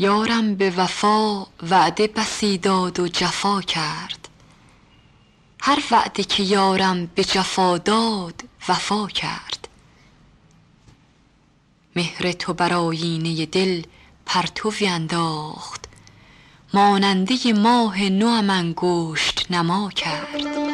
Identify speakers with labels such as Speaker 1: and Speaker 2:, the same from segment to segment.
Speaker 1: یارم به وفا وعده بسی داد و جفا کرد. هر وعده که یارم به جفا داد وفا کرد. مهر تو بر آیینه دل پرتوی انداخت ماننده ماه نوم انگشت نما کرد.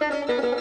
Speaker 1: Música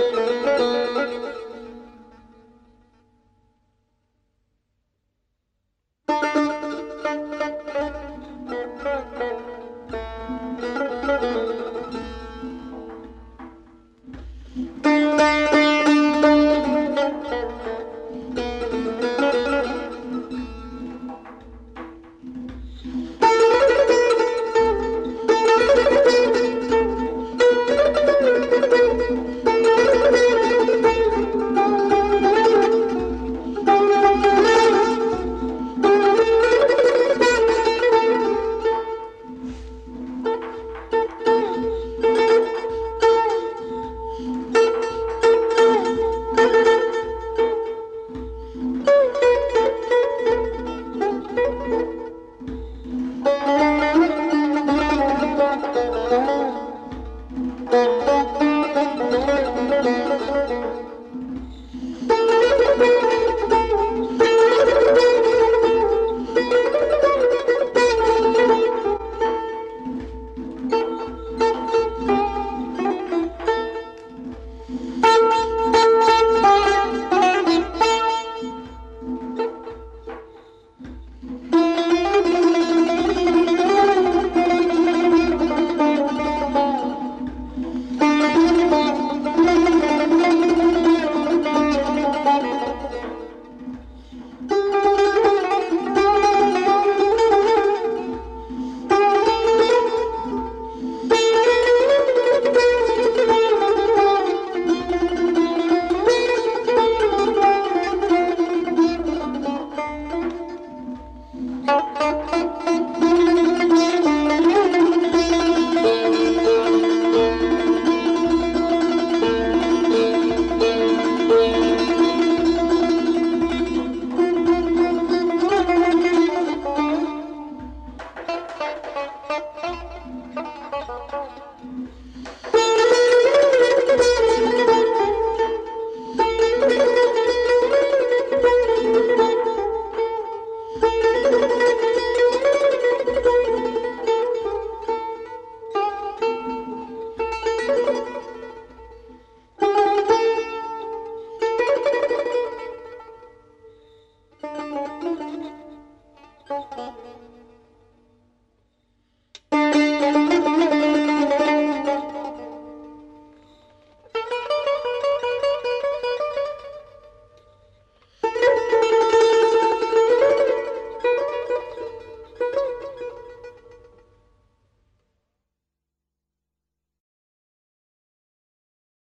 Speaker 1: Thank you.